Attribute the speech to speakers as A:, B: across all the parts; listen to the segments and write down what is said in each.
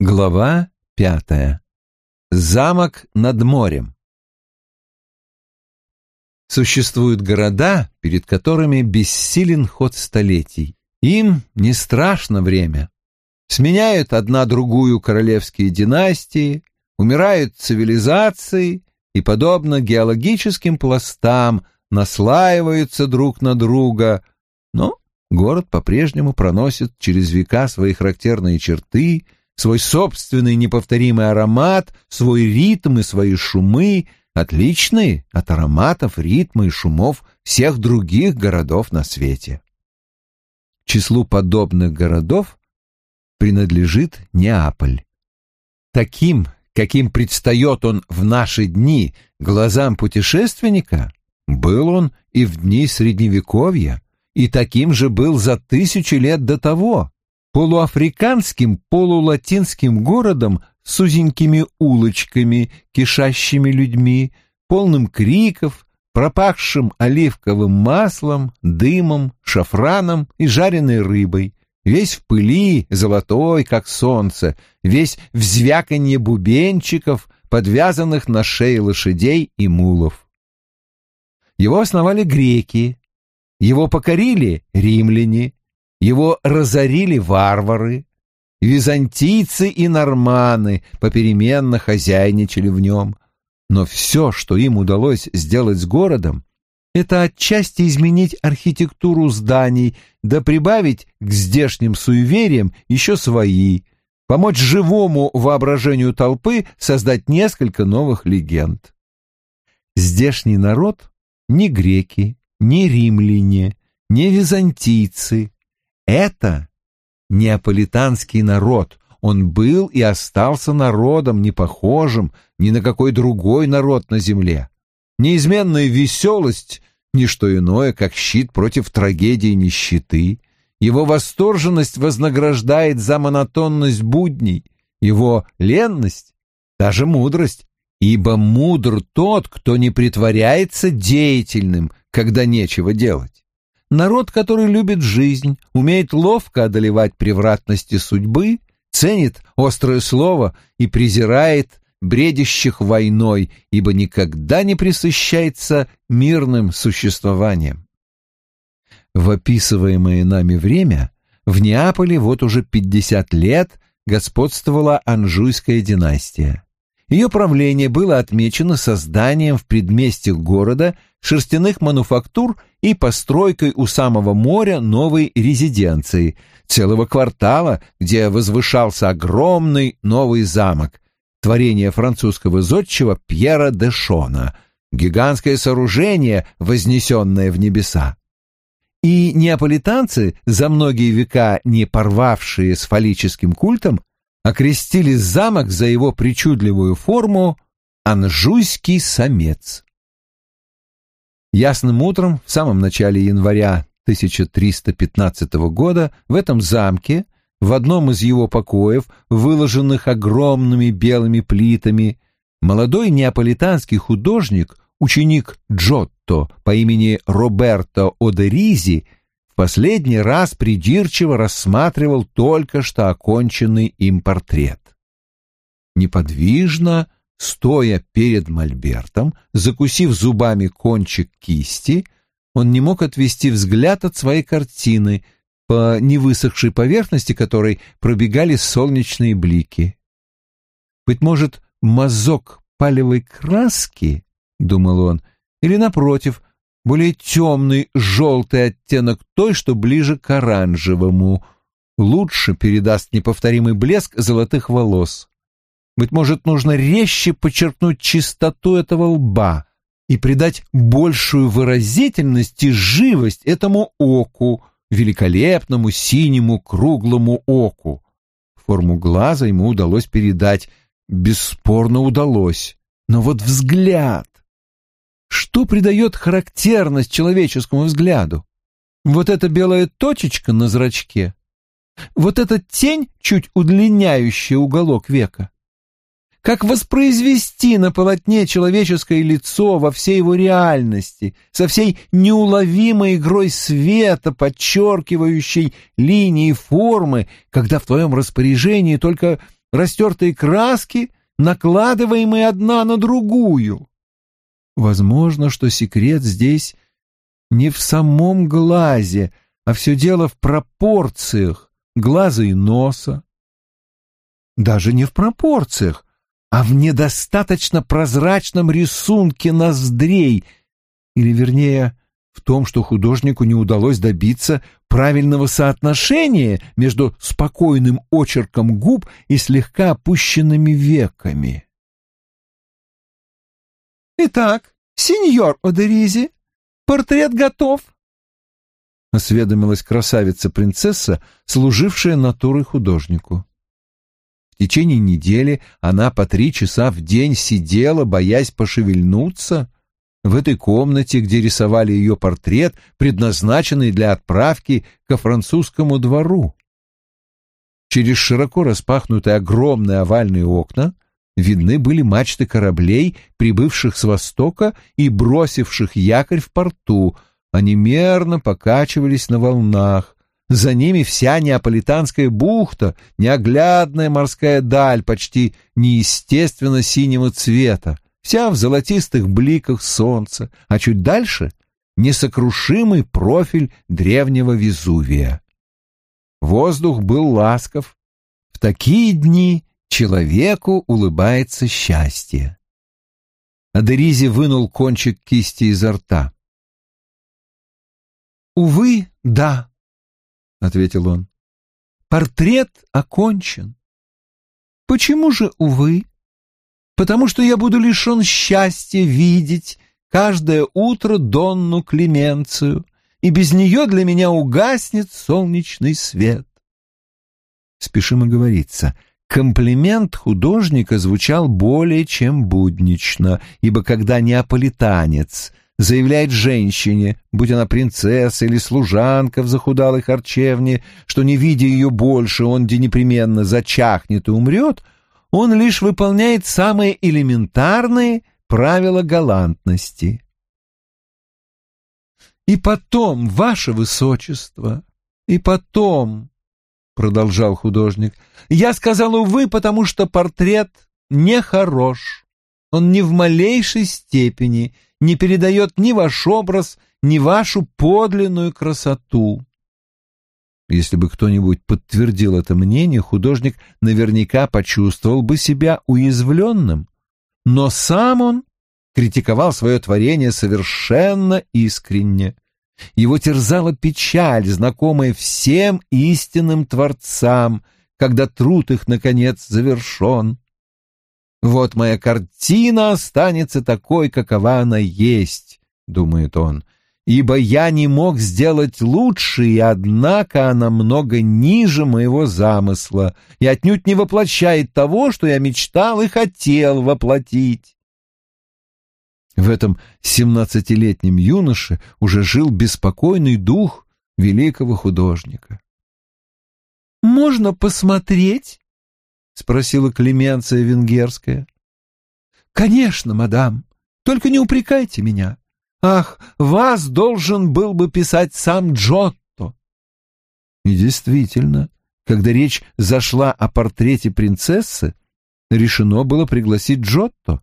A: Глава пятая. Замок над морем. Существуют города, перед которыми бессилен ход столетий. Им не страшно время. Сменяют одна другую королевские династии, умирают цивилизации и, подобно геологическим пластам, наслаиваются друг на друга, но город по-прежнему проносит через века свои характерные черты — свой собственный неповторимый аромат, свой ритм и свои шумы, отличные от ароматов, ритма и шумов всех других городов на свете. Числу подобных городов принадлежит Неаполь. Таким, каким предстает он в наши дни глазам путешественника, был он и в дни Средневековья, и таким же был за тысячи лет до того полуафриканским, полулатинским городом с узенькими улочками, кишащими людьми, полным криков, пропахшим оливковым маслом, дымом, шафраном и жареной рыбой, весь в пыли, золотой, как солнце, весь в звяканье бубенчиков, подвязанных на шее лошадей и мулов. Его основали греки, его покорили римляне, его разорили варвары, византийцы и норманы попеременно хозяйничали в нем. Но все, что им удалось сделать с городом, это отчасти изменить архитектуру зданий, да прибавить к здешним суевериям еще свои, помочь живому воображению толпы создать несколько новых легенд. Здешний народ — не греки, не римляне, не византийцы, это неаполитанский народ. Он был и остался народом, не похожим ни на какой другой народ на земле. Неизменная веселость — ничто иное, как щит против трагедии нищеты. Его восторженность вознаграждает за монотонность будней, его ленность — даже мудрость, ибо мудр тот, кто не притворяется деятельным, когда нечего делать. Народ, который любит жизнь, умеет ловко одолевать превратности судьбы, ценит острое слово и презирает бредящих войной, ибо никогда не присыщается мирным существованием. В описываемое нами время в Неаполе вот уже 50 лет господствовала Анжуйская династия. Ее правление было отмечено созданием в предместьях города шерстяных мануфактур и постройкой у самого моря новой резиденции, целого квартала, где возвышался огромный новый замок, творение французского зодчего Пьера де Шона, гигантское сооружение, вознесенное в небеса. И неаполитанцы, за многие века не порвавшие с фаллическим культом, окрестили замок за его причудливую форму «Анжуйский самец». Ясным утром, в самом начале января 1315 года, в этом замке, в одном из его покоев, выложенных огромными белыми плитами, молодой неаполитанский художник, ученик Джотто по имени Роберто Одеризи, в последний раз придирчиво рассматривал только что оконченный им портрет. Неподвижно, стоя перед мольбертом, закусив зубами кончик кисти, он не мог отвести взгляд от своей картины, по невысохшей поверхности которой пробегали солнечные блики. Быть может, мазок палевой краски, — думал он, — или, напротив, более темный желтый оттенок той, что ближе к оранжевому, лучше передаст неповторимый блеск золотых волос. Быть может, нужно резче подчеркнуть чистоту этого лба и придать большую выразительность и живость этому оку, великолепному синему круглому оку. Форму глаза ему удалось передать, бесспорно удалось. Но вот взгляд... Что придает характерность человеческому взгляду? Вот эта белая точечка на зрачке? Вот эта тень, чуть удлиняющая уголок века? Как воспроизвести на полотне человеческое лицо во всей его реальности, со всей неуловимой игрой света, подчеркивающей линии формы, когда в твоем распоряжении только растертые краски, накладываемые одна на другую. Возможно, что секрет здесь не в самом глазе, а все дело в пропорциях глаза и носа. Даже не в пропорциях, а в недостаточно прозрачном рисунке ноздрей, или, вернее, в том, что художнику не удалось добиться правильного соотношения между спокойным очерком губ и слегка опущенными веками. «Итак, сеньор Одеризи, портрет готов», — осведомилась красавица-принцесса, служившая натурой художнику. В течение недели она по три часа в день сидела, боясь пошевельнуться, в этой комнате, где рисовали ее портрет, предназначенный для отправки ко французскому двору. Через широко распахнутые огромные овальные окна видны были мачты кораблей, прибывших с востока и бросивших якорь в порту. Они мерно покачивались на волнах. За ними вся неаполитанская бухта, неоглядная морская даль почти неестественно синего цвета, вся в золотистых бликах солнца, а чуть дальше — несокрушимый профиль древнего Везувия. Воздух был ласков. В такие дни человеку улыбается счастье. Адеризи вынул кончик кисти изо рта. «Увы, да», — ответил он. «Портрет окончен». «Почему же, увы?» потому что я буду лишен счастья видеть каждое утро Донну Клеменцию, и без нее для меня угаснет солнечный свет. Спешим оговориться, комплимент художника звучал более чем буднично, ибо когда неаполитанец заявляет женщине, будь она принцесса или служанка в захудалой харчевне, что, не видя ее больше, он где непременно зачахнет и умрет — он лишь выполняет самые элементарные правила галантности. «И потом, ваше высочество, и потом», — продолжал художник, — «я сказал, увы, потому что портрет нехорош. Он ни в малейшей степени не передает ни ваш образ, ни вашу подлинную красоту. Если бы кто-нибудь подтвердил это мнение, художник наверняка почувствовал бы себя уязвленным. Но сам он критиковал свое творение совершенно искренне. Его терзала печаль, знакомая всем истинным творцам, когда труд их, наконец, завершен. «Вот моя картина останется такой, какова она есть», — думает он, ибо я не мог сделать лучше, и однако она много ниже моего замысла и отнюдь не воплощает того, что я мечтал и хотел воплотить. В этом семнадцатилетнем юноше уже жил беспокойный дух великого художника. «Можно посмотреть?» — спросила Клеменция Венгерская. «Конечно, мадам, только не упрекайте меня. Ах, вас должен был бы писать сам Джотто. И действительно, когда речь зашла о портрете принцессы, решено было пригласить Джотто.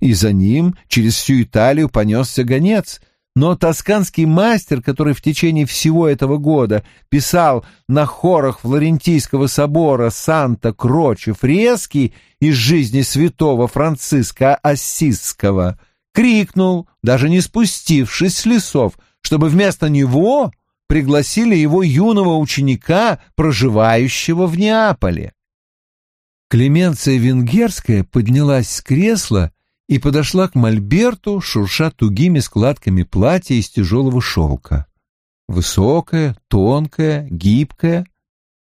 A: И за ним через всю Италию понесся гонец. Но тосканский мастер, который в течение всего этого года писал на хорах Флорентийского собора Санта-Кроче фрески из жизни святого Франциска Ассизского — крикнул, даже не спустившись с лесов, чтобы вместо него пригласили его юного ученика, проживающего в Неаполе. Клеменция Венгерская поднялась с кресла и подошла к Мольберту, шурша тугими складками платья из тяжелого шелка. Высокая, тонкая, гибкая,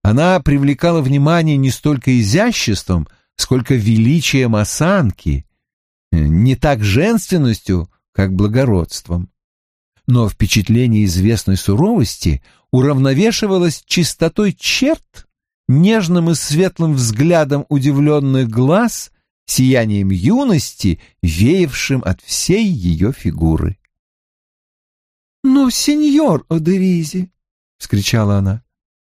A: она привлекала внимание не столько изяществом, сколько величием осанки не так женственностью, как благородством. Но впечатление известной суровости уравновешивалось чистотой черт, нежным и светлым взглядом удивленных глаз, сиянием юности, веявшим от всей ее фигуры. «Но, сеньор Одеризи!» — вскричала она.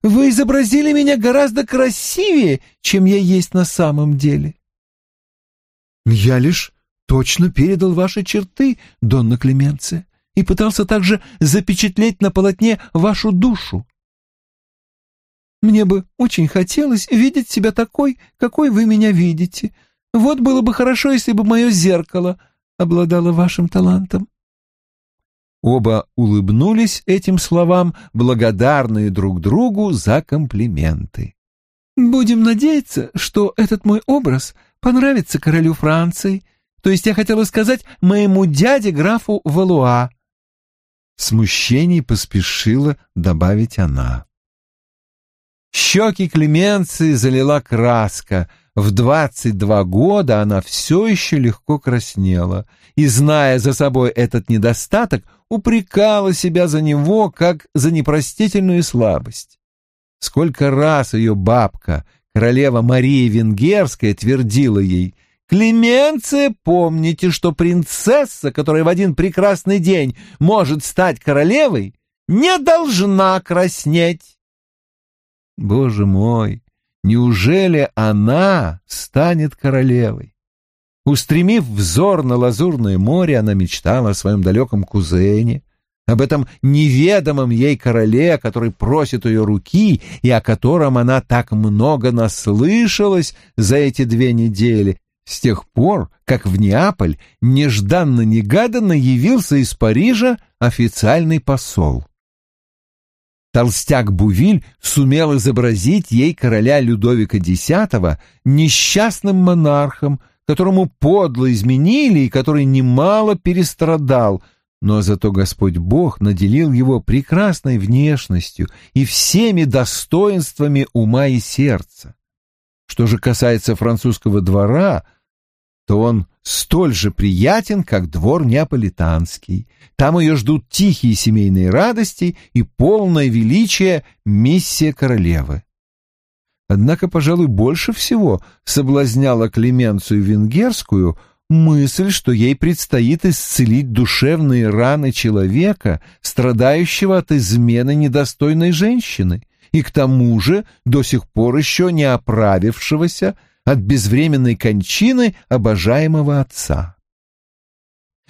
A: Вы изобразили меня гораздо красивее, чем я есть на самом деле. Я лишь точно передал ваши черты, Донна Клеменция, и пытался также запечатлеть на полотне вашу душу. Мне бы очень хотелось видеть себя такой, какой вы меня видите. Вот было бы хорошо, если бы мое зеркало обладало вашим талантом. Оба улыбнулись этим словам, благодарные друг другу за комплименты. «Будем надеяться, что этот мой образ понравится королю Франции, то есть я хотела сказать моему дяде графу Валуа». В смущении поспешила добавить она. Щеки Клеменции залила краска. В двадцать два года она все еще легко краснела, и, зная за собой этот недостаток, упрекала себя за него, как за непростительную слабость. Сколько раз ее бабка, королева Мария Венгерская, твердила ей «Клеменция, помните, что принцесса, которая в один прекрасный день может стать королевой, не должна краснеть». Боже мой, неужели она станет королевой? Устремив взор на лазурное море, она мечтала о своем далеком кузене, об этом неведомом ей короле, который просит ее руки и о котором она так много наслышалась за эти две недели, с тех пор, как в Неаполь нежданно-негаданно явился из Парижа официальный посол. Толстяк Бувиль сумел изобразить ей короля Людовика X несчастным монархом, которому подло изменили и который немало перестрадал, но зато Господь Бог наделил его прекрасной внешностью и всеми достоинствами ума и сердца. Что же касается французского двора, то он столь же приятен, как двор неаполитанский. Там ее ждут тихие семейные радости и полное величие миссия королевы. Однако, пожалуй, больше всего соблазняла Клеменцию Венгерскую мысль, что ей предстоит исцелить душевные раны человека, страдающего от измены недостойной женщины, и к тому же до сих пор еще не оправившегося от безвременной кончины обожаемого отца.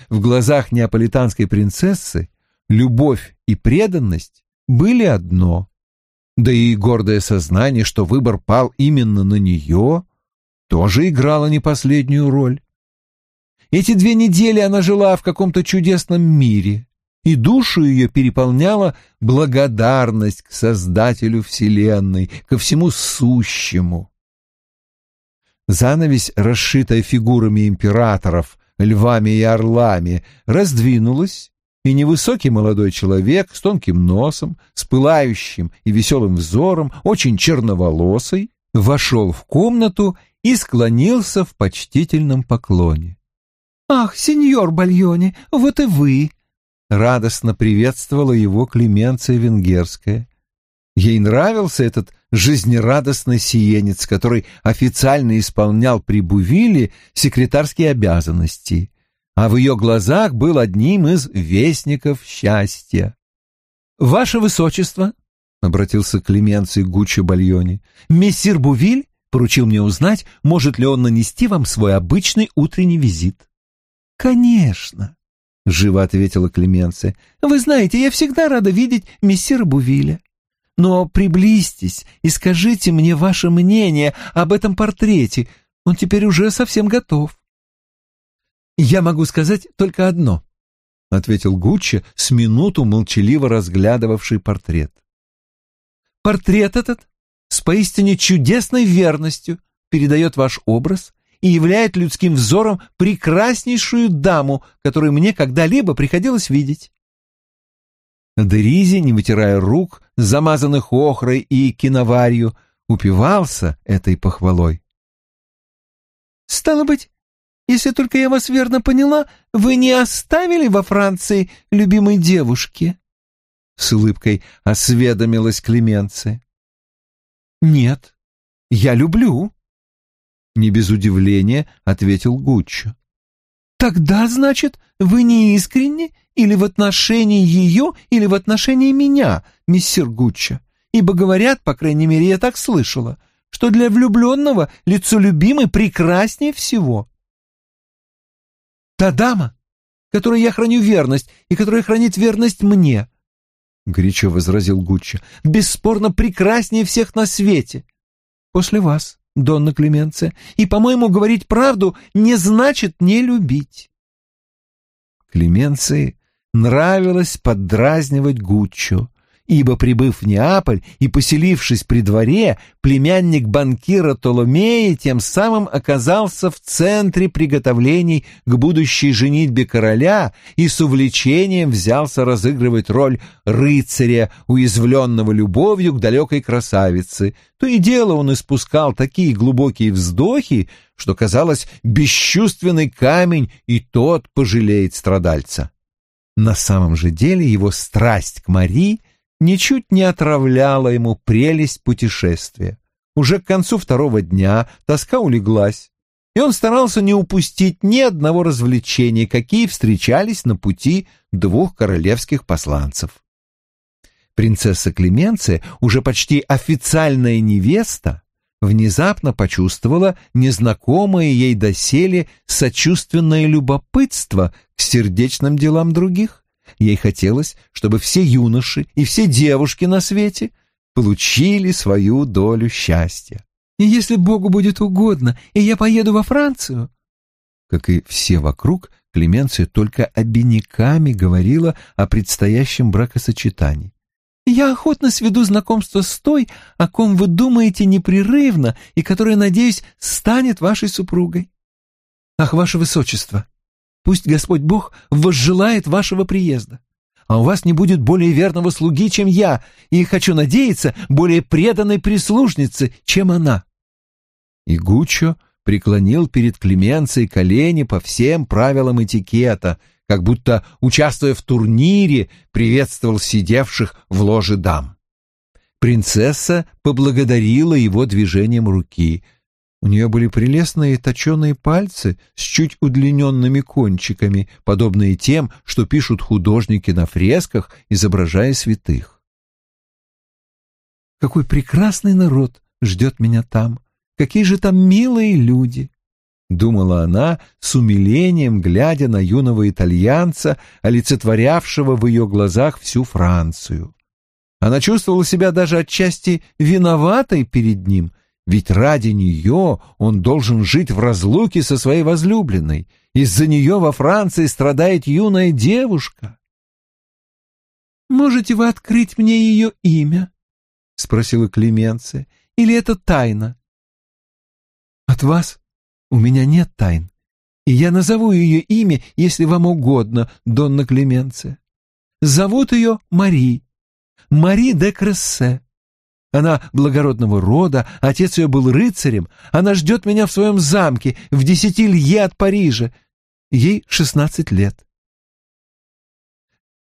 A: В глазах неаполитанской принцессы любовь и преданность были одно, да и гордое сознание, что выбор пал именно на нее, тоже играло не последнюю роль. Эти две недели она жила в каком-то чудесном мире, и душу ее переполняла благодарность к Создателю Вселенной, ко всему сущему. Занавесь, расшитая фигурами императоров, львами и орлами, раздвинулась, и невысокий молодой человек с тонким носом, с пылающим и веселым взором, очень черноволосый, вошел в комнату и склонился в почтительном поклоне. «Ах, сеньор Бальони, вот и вы!» Радостно приветствовала его Клеменция Венгерская. Ей нравился этот жизнерадостный сиенец, который официально исполнял при Бувиле секретарские обязанности а в ее глазах был одним из вестников счастья. «Ваше Высочество», — обратился к Клеменции Гуччо Бальони, — «мессир Бувиль поручил мне узнать, может ли он нанести вам свой обычный утренний визит». «Конечно», — живо ответила Клеменция. «Вы знаете, я всегда рада видеть мессира Бувиля. Но приблизьтесь и скажите мне ваше мнение об этом портрете. Он теперь уже совсем готов. «Я могу сказать только одно», — ответил Гуччи, с минуту молчаливо разглядывавший портрет. «Портрет этот с поистине чудесной верностью передает ваш образ и являет людским взором прекраснейшую даму, которую мне когда-либо приходилось видеть». Деризи, не вытирая рук, замазанных охрой и киноварью, упивался этой похвалой. «Стало быть, если только я вас верно поняла, вы не оставили во Франции любимой девушки?» С улыбкой осведомилась Клеменция. «Нет, я люблю», — не без удивления ответил Гуччо. «Тогда, значит, вы не искренне или в отношении ее, или в отношении меня, мистер Гуччо.
B: ибо говорят, по крайней мере, я так слышала, что для влюбленного лицо любимой прекраснее всего. Та дама, которой я храню верность и которая хранит верность мне, — горячо возразил Гуччо, — бесспорно прекраснее всех на свете. После вас, Донна Клеменция, и, по-моему, говорить правду не значит не любить.
A: Клеменции нравилось поддразнивать Гуччо, ибо, прибыв в Неаполь и поселившись при дворе, племянник банкира Толомея тем самым оказался в центре приготовлений к будущей женитьбе короля и с увлечением взялся разыгрывать роль рыцаря, уязвленного любовью к далекой красавице. То и дело он испускал такие глубокие вздохи, что, казалось, бесчувственный камень и тот пожалеет страдальца. На самом же деле его страсть к Марии ничуть не отравляла ему прелесть путешествия. Уже к концу второго дня тоска улеглась, и он старался не упустить ни одного развлечения, какие встречались на пути двух королевских посланцев. Принцесса Клеменция, уже почти официальная невеста, внезапно почувствовала незнакомое ей доселе сочувственное любопытство к сердечным делам других. Ей хотелось, чтобы все юноши и все девушки на свете получили свою долю счастья.
B: «И если Богу будет угодно, и я поеду во Францию...»
A: Как и все вокруг, Клеменция только обиняками говорила о предстоящем бракосочетании.
B: «Я охотно сведу знакомство с той, о ком вы думаете непрерывно и которая, надеюсь, станет вашей супругой. Ах, ваше высочество, Пусть Господь Бог возжелает вашего приезда. А у вас не будет более верного слуги, чем я, и, хочу надеяться, более преданной прислужницы, чем она».
A: И Гуччо преклонил перед Клеменцией колени по всем правилам этикета, как будто, участвуя в турнире, приветствовал сидевших в ложе дам. Принцесса поблагодарила его движением руки — у нее были прелестные точеные пальцы с чуть удлиненными кончиками, подобные тем, что пишут художники на фресках, изображая святых.
B: «Какой прекрасный народ ждет меня там! Какие же там милые люди!» — думала она с умилением, глядя на юного итальянца, олицетворявшего в ее глазах всю Францию. Она чувствовала себя даже отчасти виноватой перед ним — ведь ради нее он должен жить в разлуке со своей возлюбленной. Из-за нее во Франции страдает юная девушка. «Можете вы открыть мне ее имя?» — спросила Клеменция. «Или это тайна?» «От вас у меня нет тайн, и я назову ее имя, если вам угодно, Донна Клеменция. Зовут ее Мари, Мари де Крессе. Она благородного рода, отец ее был рыцарем. Она ждет меня в своем замке в десяти лье от Парижа. Ей шестнадцать лет.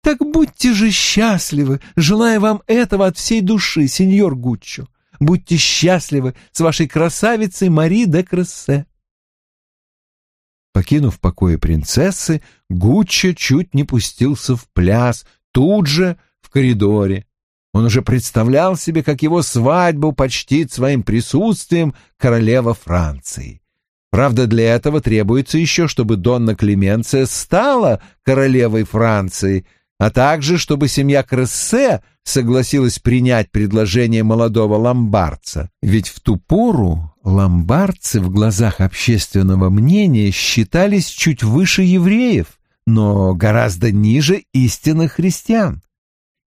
B: Так будьте же счастливы, желая вам этого от всей души, сеньор Гуччо. Будьте счастливы с вашей красавицей Мари де Крессе.
A: Покинув покои принцессы, Гуччо чуть не пустился в пляс, тут же в коридоре. Он уже представлял себе, как его свадьбу почтит своим присутствием королева Франции. Правда, для этого требуется еще, чтобы Донна Клеменция стала королевой Франции, а также, чтобы семья Крессе согласилась принять предложение молодого ломбардца. Ведь в ту пору ломбардцы в глазах общественного мнения считались чуть выше евреев, но гораздо ниже истинных христиан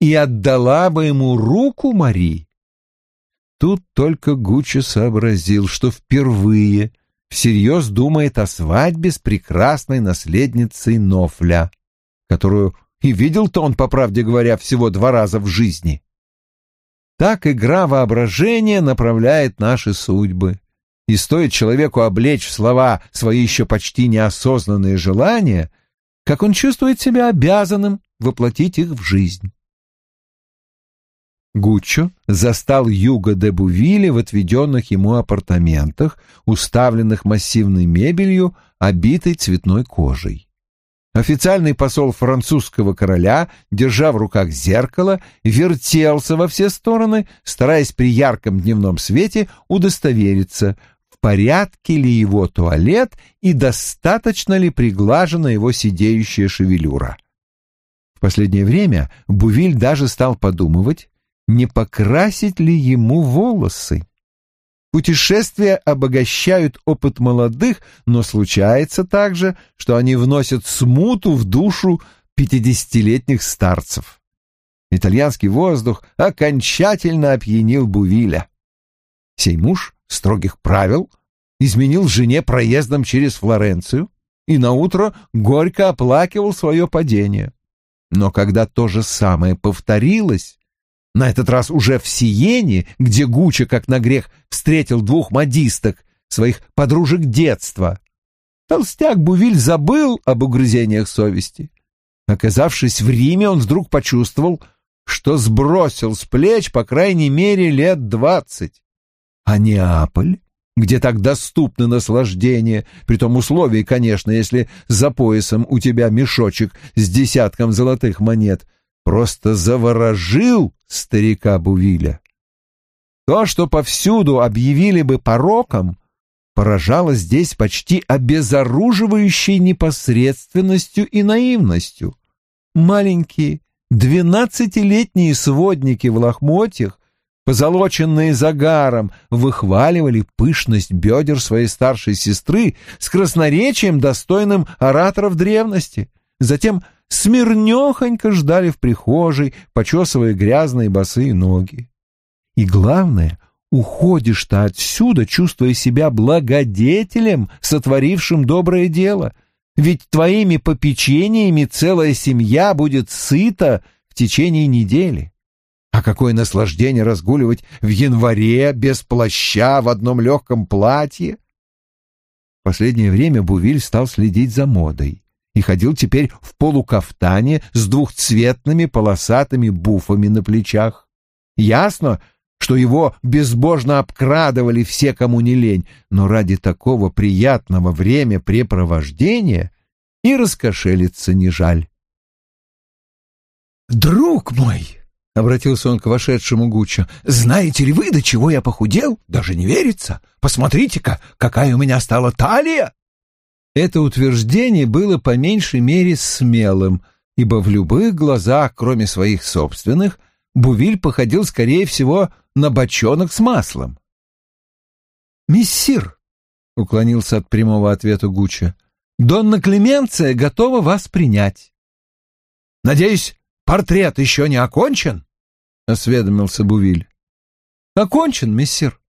A: и отдала бы ему руку Мари. Тут только Гуччи сообразил, что впервые всерьез думает о свадьбе с прекрасной наследницей Нофля, которую и видел-то он, по правде говоря, всего два раза в жизни. Так игра воображения направляет наши судьбы. И стоит человеку облечь в слова свои еще почти неосознанные желания, как он чувствует себя обязанным воплотить их в жизнь. Гуччо застал Юго де Бувиле в отведенных ему апартаментах, уставленных массивной мебелью, обитой цветной кожей. Официальный посол французского короля, держа в руках зеркало, вертелся во все стороны, стараясь при ярком дневном свете удостовериться, в порядке ли его туалет и достаточно ли приглажена его сидеющая шевелюра. В последнее время Бувиль даже стал подумывать, не покрасить ли ему волосы. Путешествия обогащают опыт молодых, но случается также, что они вносят смуту в душу пятидесятилетних старцев. Итальянский воздух окончательно опьянил Бувиля. Сей муж строгих правил изменил жене проездом через Флоренцию и наутро горько оплакивал свое падение. Но когда то же самое повторилось, на этот раз уже в Сиене, где Гуча, как на грех, встретил двух модисток, своих подружек детства. Толстяк Бувиль забыл об угрызениях совести. Оказавшись в Риме, он вдруг почувствовал, что сбросил с плеч по крайней мере лет двадцать. А Неаполь, где так доступны наслаждения, при том условии, конечно, если за поясом у тебя мешочек с десятком золотых монет, просто заворожил старика Бувиля. То, что повсюду объявили бы пороком, поражало здесь почти обезоруживающей непосредственностью и наивностью. Маленькие двенадцатилетние сводники в лохмотьях, позолоченные загаром, выхваливали пышность бедер своей старшей сестры с красноречием, достойным ораторов древности. Затем смирнёхонько ждали в прихожей, почесывая грязные босые ноги. И главное, уходишь-то отсюда, чувствуя себя благодетелем, сотворившим доброе дело, ведь твоими попечениями целая семья будет сыта в течение недели. А какое наслаждение разгуливать в январе без плаща в одном легком платье! В последнее время Бувиль стал следить за модой и ходил теперь в полукафтане с двухцветными полосатыми буфами на плечах. Ясно, что его безбожно обкрадывали все, кому не лень, но ради такого приятного времяпрепровождения и раскошелиться не жаль.
B: «Друг мой!» — обратился он к вошедшему Гуччо. «Знаете ли вы, до чего я похудел? Даже не верится. Посмотрите-ка, какая у меня стала талия!»
A: Это утверждение было по меньшей мере смелым, ибо в любых глазах, кроме своих собственных, Бувиль походил, скорее всего, на бочонок с маслом.
B: «Мессир», — уклонился от прямого ответа Гуччо, — «Донна Клеменция готова вас принять».
A: «Надеюсь, портрет еще не окончен?» — осведомился Бувиль.
B: «Окончен, мессир».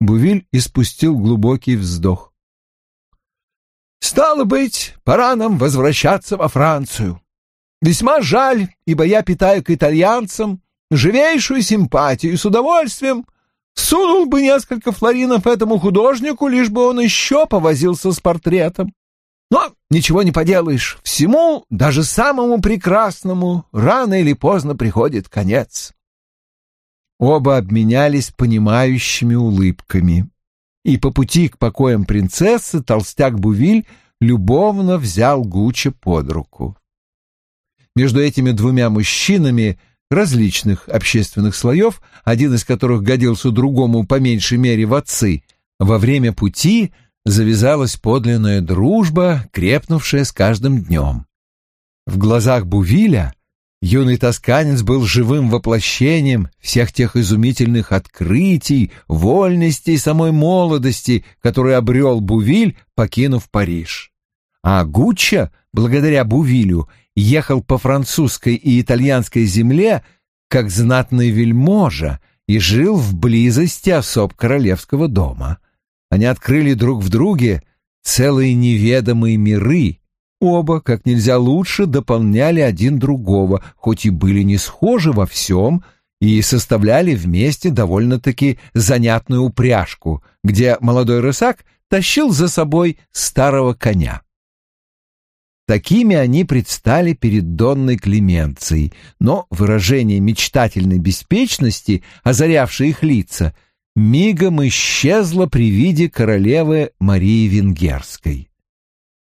A: Бувиль испустил глубокий вздох.
B: Стало быть, пора нам возвращаться во Францию. Весьма жаль, ибо я питаю к итальянцам живейшую симпатию и с удовольствием сунул бы несколько флоринов этому художнику, лишь бы он еще повозился с портретом. Но ничего не поделаешь, всему, даже самому прекрасному, рано или поздно приходит конец.
A: Оба обменялись понимающими улыбками и по пути к покоям принцессы толстяк Бувиль любовно взял Гуччи под руку. Между этими двумя мужчинами различных общественных слоев, один из которых годился другому по меньшей мере в отцы, во время пути завязалась подлинная дружба, крепнувшая с каждым днем. В глазах Бувиля Юный тосканец был живым воплощением всех тех изумительных открытий, вольности и самой молодости, которые обрел Бувиль, покинув Париж. А Гуччо, благодаря Бувилю, ехал по французской и итальянской земле как знатный вельможа и жил в близости особ королевского дома. Они открыли друг в друге целые неведомые миры, Оба как нельзя лучше дополняли один другого, хоть и были не схожи во всем, и составляли вместе довольно-таки занятную упряжку, где молодой рысак тащил за собой старого коня. Такими они предстали перед Донной Клеменцией, но выражение мечтательной беспечности, озарявшее их лица, мигом исчезло при виде королевы Марии Венгерской.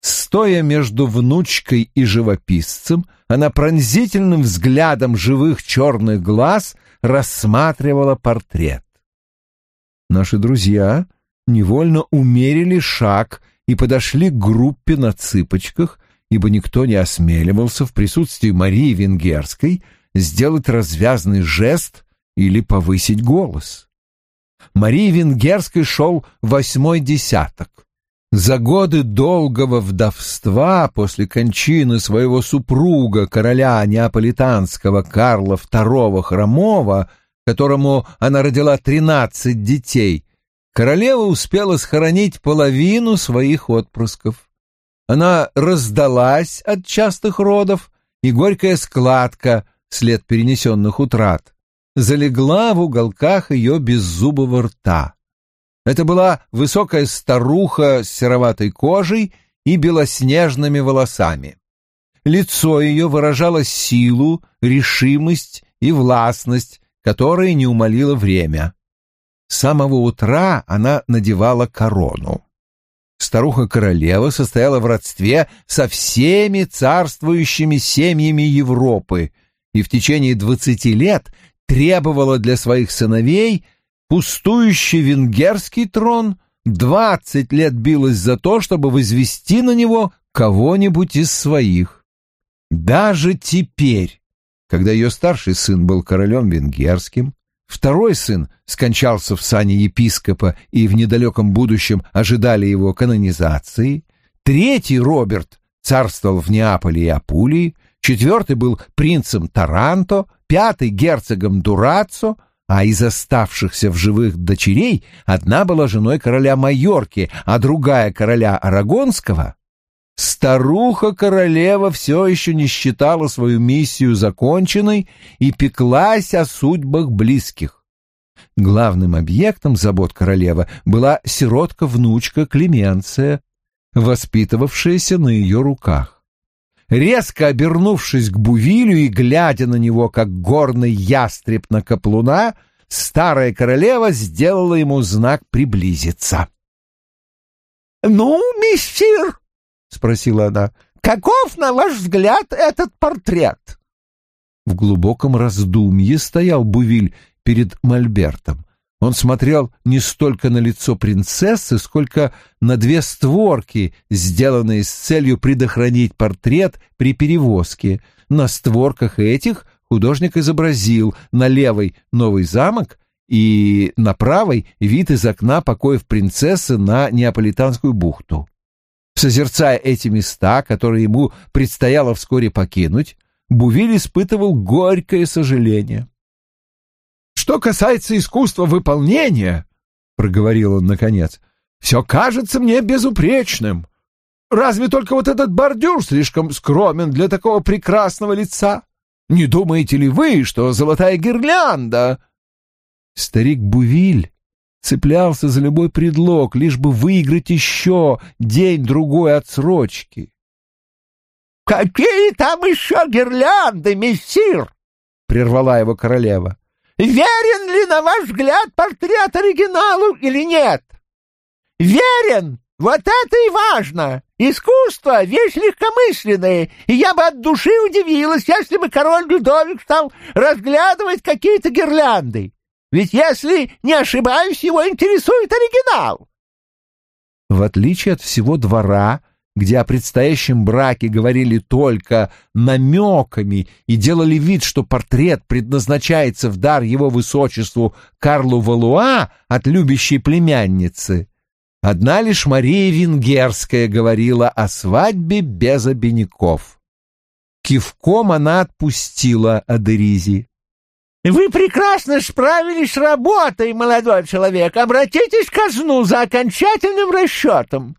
A: Стоя между внучкой и живописцем, она пронзительным взглядом живых черных глаз рассматривала портрет. Наши друзья невольно умерили шаг и подошли к группе на цыпочках, ибо никто не осмеливался в присутствии Марии Венгерской сделать развязный жест или повысить голос. Марии Венгерской шел восьмой десяток. За годы долгого вдовства после кончины своего супруга, короля неаполитанского Карла II Хромова, которому она родила тринадцать детей, королева успела схоронить половину своих отпрысков. Она раздалась от частых родов, и горькая складка, след перенесенных утрат, залегла в уголках ее беззубого рта. Это была высокая старуха с сероватой кожей и белоснежными волосами. Лицо ее выражало силу, решимость и властность, которые не умолило время. С самого утра она надевала корону. Старуха-королева состояла в родстве со всеми царствующими семьями Европы и в течение двадцати лет требовала для своих сыновей – пустующий венгерский трон двадцать лет билась за то, чтобы возвести на него кого-нибудь из своих. Даже теперь, когда ее старший сын был королем венгерским, второй сын скончался в сане епископа и в недалеком будущем ожидали его канонизации, третий Роберт царствовал в Неаполе и Апулии, четвертый был принцем Таранто, пятый герцогом Дураццо, а из оставшихся в живых дочерей одна была женой короля Майорки, а другая короля Арагонского. Старуха-королева все еще не считала свою миссию законченной и пеклась о судьбах близких. Главным объектом забот королевы была сиротка-внучка Клеменция, воспитывавшаяся на ее руках. Резко обернувшись к Бувилю и глядя на него, как горный ястреб на каплуна, старая королева сделала ему знак приблизиться.
C: «Ну, мистер?» — спросила она. «Каков, на ваш взгляд, этот портрет?»
A: В глубоком раздумье стоял Бувиль перед Мольбертом. Он смотрел не столько на лицо принцессы, сколько на две створки, сделанные с целью предохранить портрет при перевозке. На створках этих художник изобразил на левой новый замок и на правой вид из окна покоев принцессы на Неаполитанскую бухту. Созерцая эти места, которые ему предстояло вскоре покинуть, Бувиль испытывал горькое сожаление.
B: Что касается искусства выполнения, — проговорил он наконец, — все кажется мне безупречным. Разве только вот этот бордюр слишком скромен для такого прекрасного лица? Не думаете ли вы, что золотая гирлянда...
A: Старик Бувиль цеплялся за любой предлог, лишь бы выиграть еще день-другой отсрочки.
C: «Какие там еще гирлянды, мессир?» — прервала его королева. Верен ли, на ваш взгляд, портрет оригиналу или нет? Верен! Вот это и важно! Искусство — вещь легкомысленная, и я бы от души удивилась, если бы король Людовик стал разглядывать какие-то гирлянды. Ведь, если не ошибаюсь, его интересует оригинал.
A: В отличие от всего двора, где о предстоящем браке говорили только намеками и делали вид, что портрет предназначается в дар его высочеству Карлу Валуа от любящей племянницы, одна лишь Мария Венгерская говорила о свадьбе без обиняков. Кивком она отпустила Адеризи.
C: «Вы прекрасно справились с работой, молодой человек. Обратитесь к казну за окончательным расчетом.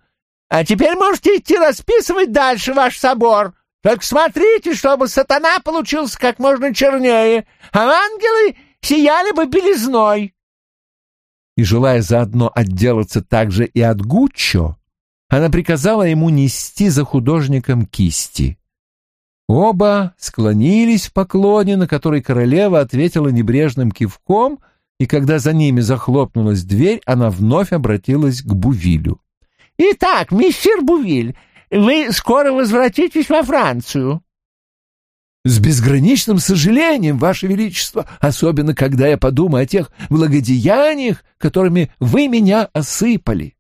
C: А теперь можете идти расписывать дальше ваш собор. Только смотрите, чтобы сатана получился как можно чернее, а ангелы сияли бы белизной.
A: И, желая заодно отделаться также и от Гуччо, она приказала ему нести за художником кисти. Оба склонились в поклоне, на который королева ответила небрежным кивком, и когда за ними захлопнулась дверь, она вновь обратилась к Бувилю.
C: Итак, мистер Бувиль, вы скоро возвратитесь во Францию?»
A: «С безграничным сожалением, Ваше Величество, особенно когда я подумаю о тех благодеяниях, которыми вы меня осыпали».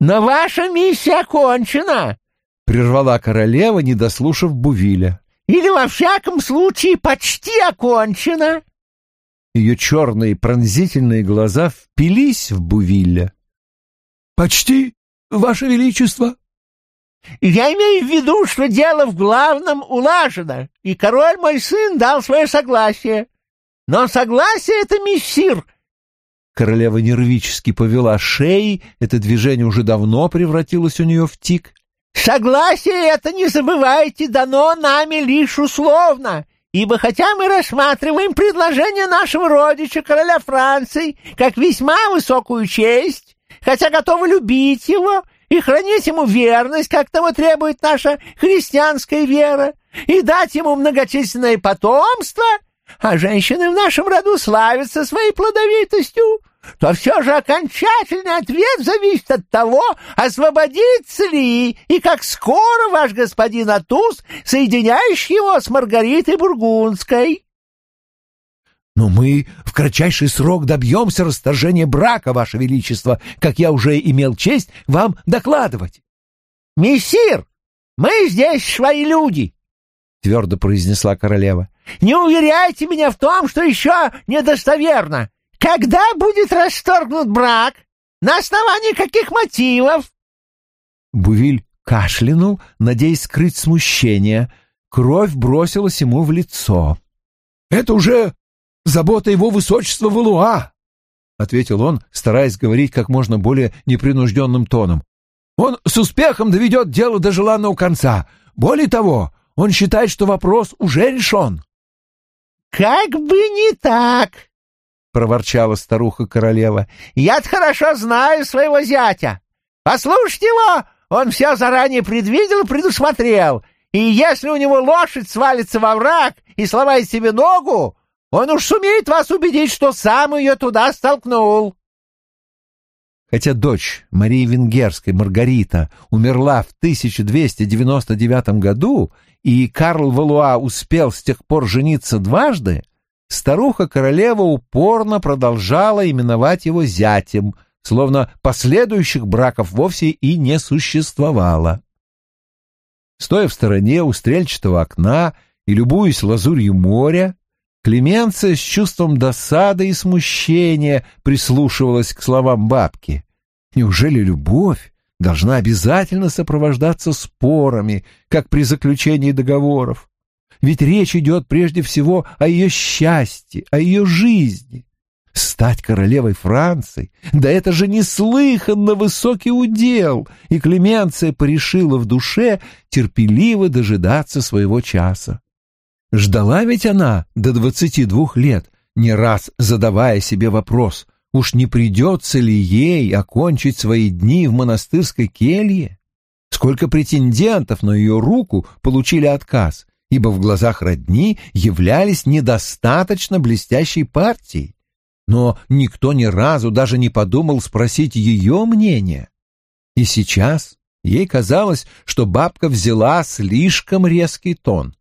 C: «Но ваша миссия окончена!»
A: — прервала королева, не дослушав Бувиля.
C: «Или, во всяком случае, почти окончена!»
A: Ее черные пронзительные глаза впились в Бувиля. «Почти, Ваше Величество!»
C: «Я имею в виду, что дело в главном улажено, и король мой сын дал свое согласие. Но согласие — это мессир,
A: Королева нервически повела шеей, это движение уже давно превратилось у нее в тик.
C: «Согласие это, не забывайте, дано нами лишь условно, ибо хотя мы рассматриваем предложение нашего родича, короля Франции, как весьма высокую честь, хотя готовы любить его и хранить ему верность, как того требует наша христианская вера, и дать ему многочисленное потомство, а женщины в нашем роду славятся своей плодовитостью, то все же окончательный ответ зависит от того, освободится ли и как скоро ваш господин Атус, соединяющий его с Маргаритой Бургундской.
A: Но мы в кратчайший срок добьемся расторжения брака, Ваше Величество, как я уже имел честь вам докладывать.
C: — Мессир, мы здесь свои люди, — твердо произнесла королева. — Не уверяйте меня в том, что еще недостоверно. Когда будет расторгнут брак? На основании каких мотивов?
A: Бувиль кашлянул, надеясь скрыть смущение. Кровь бросилась ему в лицо. — Это уже забота его высочества Валуа, — ответил он, стараясь говорить как можно более непринужденным тоном. — Он с успехом доведет дело до желанного конца. Более того, он считает, что вопрос уже решен.
C: — Как бы не так, — проворчала старуха-королева. «Я-то хорошо знаю своего зятя. Послушайте его, он все заранее предвидел и предусмотрел. И если у него лошадь свалится во враг и сломает себе ногу, он уж сумеет вас убедить, что сам ее туда столкнул».
A: Хотя дочь Марии Венгерской, Маргарита, умерла в 1299 году, и Карл Валуа успел с тех пор жениться дважды, старуха-королева упорно продолжала именовать его зятем, словно последующих браков вовсе и не существовало. Стоя в стороне у стрельчатого окна и любуясь лазурью моря, Клеменция с чувством досады и смущения прислушивалась к словам бабки. Неужели любовь должна обязательно сопровождаться спорами, как при заключении договоров? Ведь речь идет прежде всего о ее счастье, о ее жизни. Стать королевой Франции, да это же неслыханно высокий удел, и Клеменция порешила в душе терпеливо дожидаться своего часа. Ждала ведь она до двадцати двух лет, не раз задавая себе вопрос, уж не придется ли ей окончить свои дни в монастырской келье? Сколько претендентов на ее руку получили отказ, ибо в глазах родни являлись недостаточно блестящей партией. Но никто ни разу даже не подумал спросить ее мнение. И сейчас ей казалось, что бабка взяла слишком резкий тон.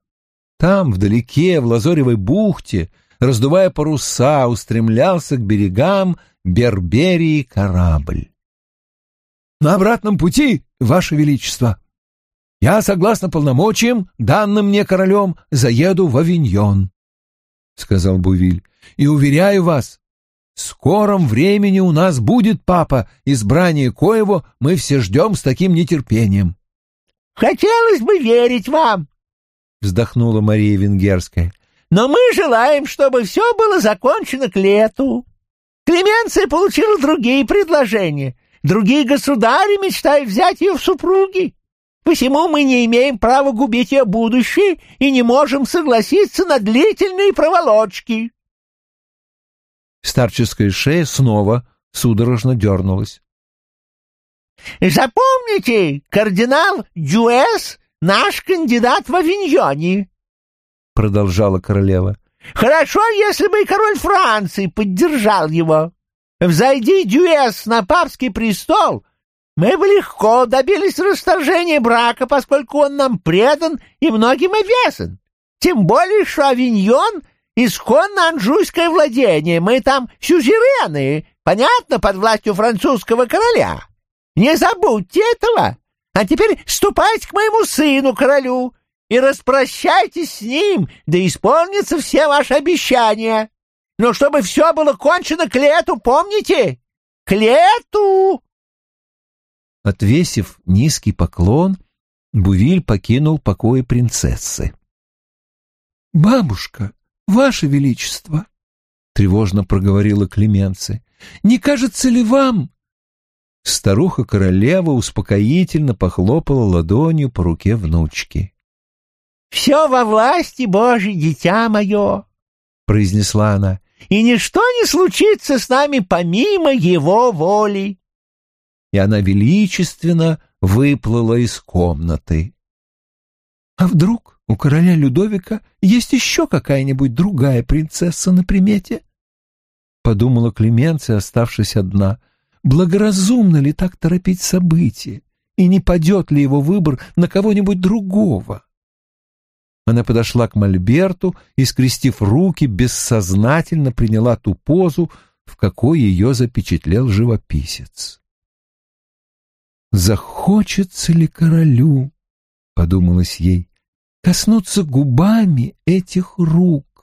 A: Там, вдалеке, в Лазоревой бухте, раздувая паруса, устремлялся к берегам Берберии корабль. «На обратном пути, Ваше Величество!» Я, согласно полномочиям, данным мне королем, заеду в Авиньон, — сказал Бувиль, — и уверяю вас, в скором времени у нас будет папа, избрание коего мы все ждем с таким нетерпением.
C: — Хотелось бы верить вам, — вздохнула Мария Венгерская, — но мы желаем, чтобы все было закончено к лету. Клеменция получила другие предложения, другие государи мечтают взять ее в супруги. Посему мы не имеем права губить ее будущее и не можем согласиться на длительные проволочки.
A: Старческая шея снова судорожно дернулась.
C: «Запомните, кардинал Дюэс — наш кандидат в Авиньоне», — продолжала королева. «Хорошо, если бы король Франции поддержал его. Взойди Дюэс на папский престол, мы бы легко добились расторжения брака, поскольку он нам предан и многим обязан. Тем более, что Авиньон — исконно анжуйское владение, мы там сюзерены, понятно, под властью французского короля. Не забудьте этого. А теперь ступайте к моему сыну, королю, и распрощайтесь с ним, да исполнятся все ваши обещания. Но чтобы все было кончено к лету, помните? К лету!»
D: Отвесив низкий поклон, Бувиль покинул покои принцессы.
A: «Бабушка, ваше величество!» — тревожно проговорила Клеменция. «Не кажется ли вам...»
D: Старуха-королева успокоительно похлопала ладонью по руке внучки.
C: «Все во власти Божьей, дитя мое!» — произнесла она. «И ничто не случится с нами помимо его воли!»
D: И она величественно выплыла из комнаты.
A: «А вдруг у короля Людовика есть еще какая-нибудь другая принцесса на примете?» — подумала Клеменция, оставшись одна. «Благоразумно ли так торопить события? И не падет ли его выбор на кого-нибудь другого?» Она подошла к Мольберту и, скрестив руки, бессознательно приняла ту позу, в какой ее запечатлел живописец. «Захочется ли королю, — подумалось ей, — коснуться губами этих рук?»